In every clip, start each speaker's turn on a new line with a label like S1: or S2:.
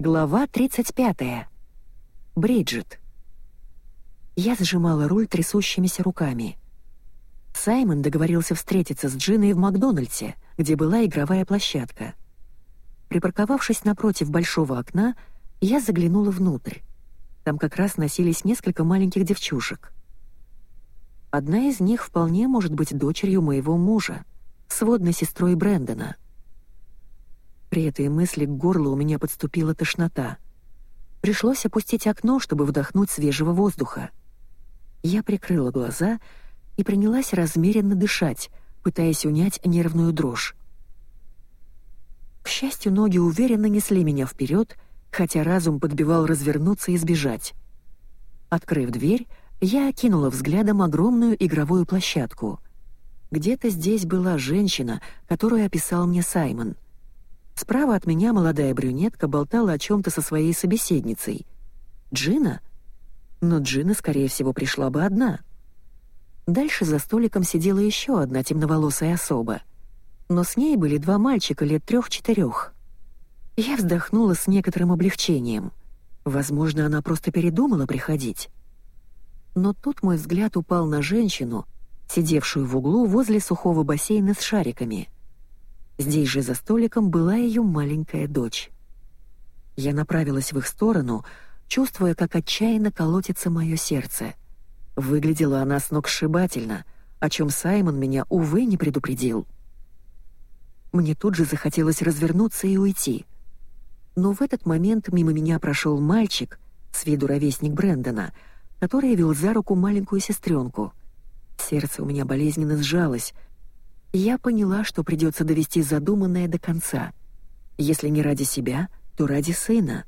S1: Глава 35. Бриджит. Я сжимала руль трясущимися руками. Саймон договорился встретиться с Джиной в Макдональдсе, где была игровая площадка. Припарковавшись напротив большого окна, я заглянула внутрь. Там как раз носились несколько маленьких девчушек. Одна из них вполне может быть дочерью моего мужа, сводной сестрой Брэндона — при этой мысли к горлу у меня подступила тошнота. Пришлось опустить окно, чтобы вдохнуть свежего воздуха. Я прикрыла глаза и принялась размеренно дышать, пытаясь унять нервную дрожь. К счастью, ноги уверенно несли меня вперед, хотя разум подбивал развернуться и сбежать. Открыв дверь, я окинула взглядом огромную игровую площадку. Где-то здесь была женщина, которую описал мне Саймон — Справа от меня молодая брюнетка болтала о чем-то со своей собеседницей. Джина? Но Джина, скорее всего, пришла бы одна. Дальше за столиком сидела еще одна темноволосая особа. Но с ней были два мальчика лет трех-четырех. Я вздохнула с некоторым облегчением. Возможно, она просто передумала приходить. Но тут мой взгляд упал на женщину, сидевшую в углу возле сухого бассейна с шариками — Здесь же за столиком была ее маленькая дочь. Я направилась в их сторону, чувствуя, как отчаянно колотится мое сердце. Выглядела она сногсшибательно, о чем Саймон меня, увы, не предупредил. Мне тут же захотелось развернуться и уйти. Но в этот момент мимо меня прошел мальчик, с виду ровесник Брэндона, который вел за руку маленькую сестренку. Сердце у меня болезненно сжалось, я поняла, что придется довести задуманное до конца. Если не ради себя, то ради сына.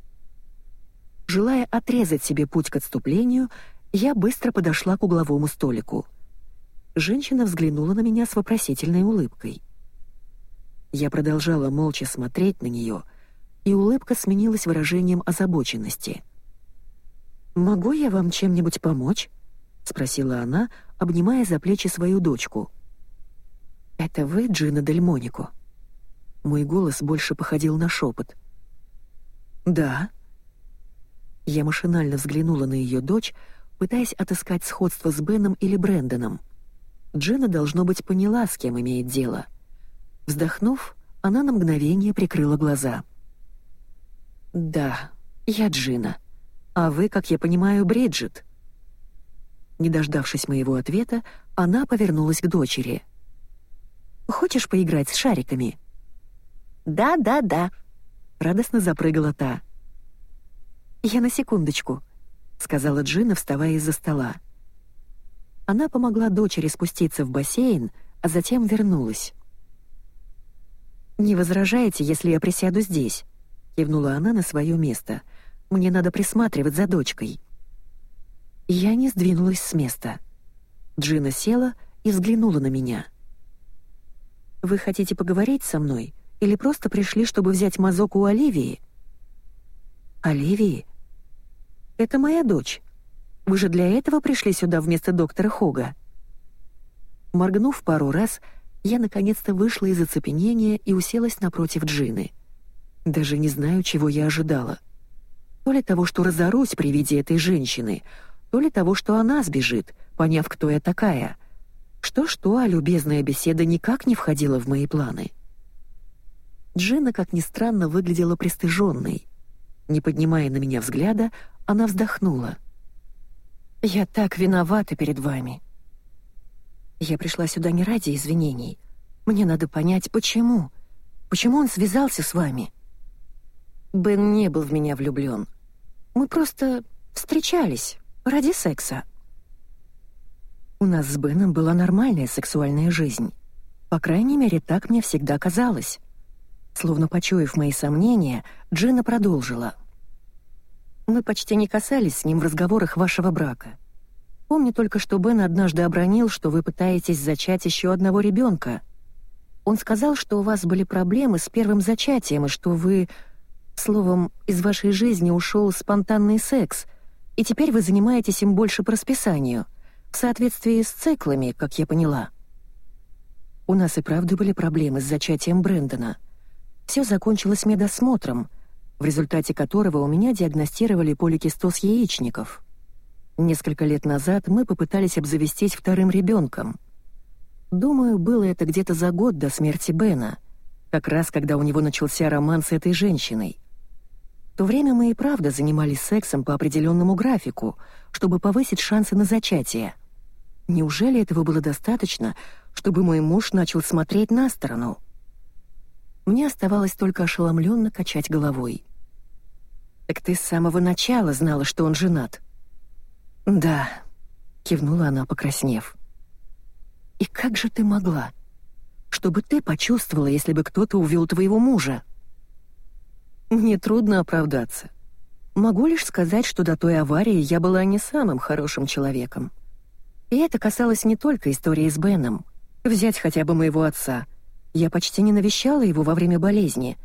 S1: Желая отрезать себе путь к отступлению, я быстро подошла к угловому столику. Женщина взглянула на меня с вопросительной улыбкой. Я продолжала молча смотреть на нее, и улыбка сменилась выражением озабоченности. «Могу я вам чем-нибудь помочь?» — спросила она, обнимая за плечи свою дочку — «Это вы, Джина Дель Монико?» Мой голос больше походил на шепот. «Да». Я машинально взглянула на ее дочь, пытаясь отыскать сходство с Беном или Брэндоном. Джина, должно быть, поняла, с кем имеет дело. Вздохнув, она на мгновение прикрыла глаза. «Да, я Джина. А вы, как я понимаю, Бриджит?» Не дождавшись моего ответа, она повернулась к дочери — Хочешь поиграть с шариками?» «Да, да, да», — радостно запрыгала та. «Я на секундочку», — сказала Джина, вставая из-за стола. Она помогла дочери спуститься в бассейн, а затем вернулась. «Не возражаете, если я присяду здесь?» — кивнула она на свое место. «Мне надо присматривать за дочкой». Я не сдвинулась с места. Джина села и взглянула на меня — вы хотите поговорить со мной или просто пришли, чтобы взять мазок у Оливии?» «Оливии? Это моя дочь. Вы же для этого пришли сюда вместо доктора Хога?» Моргнув пару раз, я наконец-то вышла из оцепенения и уселась напротив Джины. Даже не знаю, чего я ожидала. То ли того, что разорусь при виде этой женщины, то ли того, что она сбежит, поняв, кто я такая — что-что, а любезная беседа никак не входила в мои планы. Джина, как ни странно, выглядела пристыженной. Не поднимая на меня взгляда, она вздохнула. «Я так виновата перед вами. Я пришла сюда не ради извинений. Мне надо понять, почему. Почему он связался с вами?» Бен не был в меня влюблен. Мы просто встречались ради секса. У нас с Беном была нормальная сексуальная жизнь. По крайней мере, так мне всегда казалось. Словно почуяв мои сомнения, Джина продолжила. «Мы почти не касались с ним в разговорах вашего брака. Помню только, что Бен однажды обронил, что вы пытаетесь зачать еще одного ребенка. Он сказал, что у вас были проблемы с первым зачатием, и что вы... Словом, из вашей жизни ушел спонтанный секс, и теперь вы занимаетесь им больше по расписанию — в соответствии с циклами, как я поняла. У нас и правда были проблемы с зачатием Брэндона. Все закончилось медосмотром, в результате которого у меня диагностировали поликистоз яичников. Несколько лет назад мы попытались обзавестись вторым ребенком. Думаю, было это где-то за год до смерти Бена, как раз когда у него начался роман с этой женщиной. В то время мы и правда занимались сексом по определенному графику, чтобы повысить шансы на зачатие. Неужели этого было достаточно, чтобы мой муж начал смотреть на сторону? Мне оставалось только ошеломленно качать головой. «Так ты с самого начала знала, что он женат?» «Да», — кивнула она, покраснев. «И как же ты могла? Чтобы ты почувствовала, если бы кто-то увел твоего мужа?» «Мне трудно оправдаться. Могу лишь сказать, что до той аварии я была не самым хорошим человеком. И это касалось не только истории с Беном. Взять хотя бы моего отца. Я почти не навещала его во время болезни.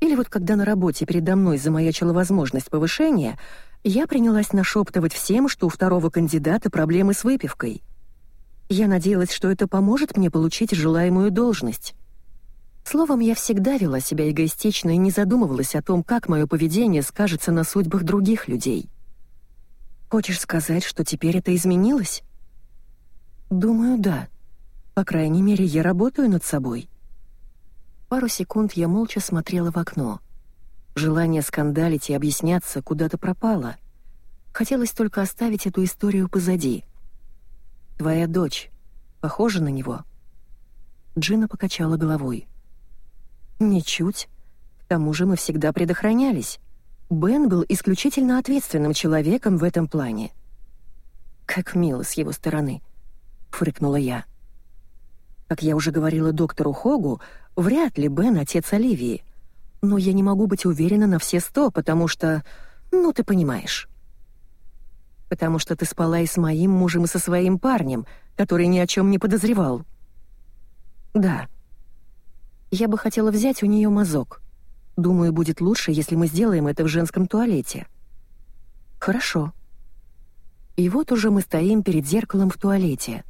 S1: Или вот когда на работе передо мной замаячила возможность повышения, я принялась нашептывать всем, что у второго кандидата проблемы с выпивкой. Я надеялась, что это поможет мне получить желаемую должность. Словом, я всегда вела себя эгоистично и не задумывалась о том, как мое поведение скажется на судьбах других людей. Хочешь сказать, что теперь это изменилось? Думаю, да. По крайней мере, я работаю над собой. Пару секунд я молча смотрела в окно. Желание скандалить и объясняться куда-то пропало. Хотелось только оставить эту историю позади. «Твоя дочь похожа на него?» Джина покачала головой. «Ничуть. К тому же мы всегда предохранялись. Бен был исключительно ответственным человеком в этом плане». «Как мило с его стороны», — фыркнула я. Как я уже говорила доктору Хогу, вряд ли Бен отец Оливии — но я не могу быть уверена на все сто, потому что... Ну, ты понимаешь. Потому что ты спала и с моим мужем, и со своим парнем, который ни о чем не подозревал. Да. Я бы хотела взять у нее мазок. Думаю, будет лучше, если мы сделаем это в женском туалете. Хорошо. И вот уже мы стоим перед зеркалом в туалете.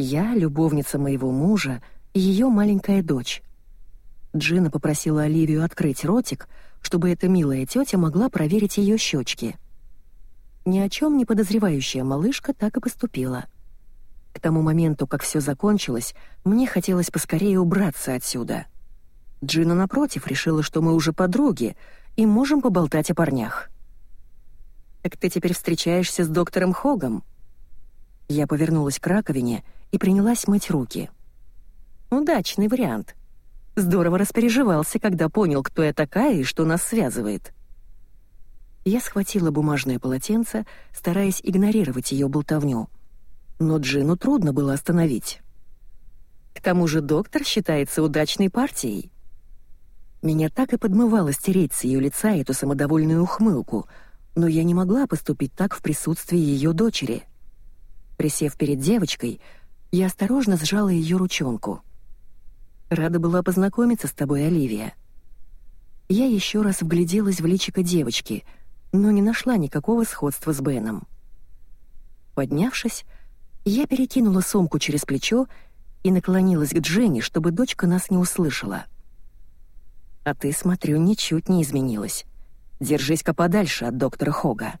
S1: Я, любовница моего мужа, и ее маленькая дочь. Джина попросила Оливию открыть ротик, чтобы эта милая тетя могла проверить ее щечки. Ни о чем не подозревающая малышка так и поступила. К тому моменту, как все закончилось, мне хотелось поскорее убраться отсюда. Джина, напротив, решила, что мы уже подруги и можем поболтать о парнях. «Так ты теперь встречаешься с доктором Хогом?» Я повернулась к раковине и принялась мыть руки. «Удачный вариант», Здорово распереживался, когда понял, кто я такая и что нас связывает. Я схватила бумажное полотенце, стараясь игнорировать ее болтовню. Но Джину трудно было остановить. К тому же доктор считается удачной партией. Меня так и подмывало стереть с ее лица эту самодовольную ухмылку, но я не могла поступить так в присутствии ее дочери. Присев перед девочкой, я осторожно сжала ее ручонку — Рада была познакомиться с тобой, Оливия». Я еще раз вгляделась в личико девочки, но не нашла никакого сходства с Беном. Поднявшись, я перекинула сумку через плечо и наклонилась к Дженни, чтобы дочка нас не услышала. «А ты, смотрю, ничуть не изменилась. Держись-ка подальше от доктора Хога».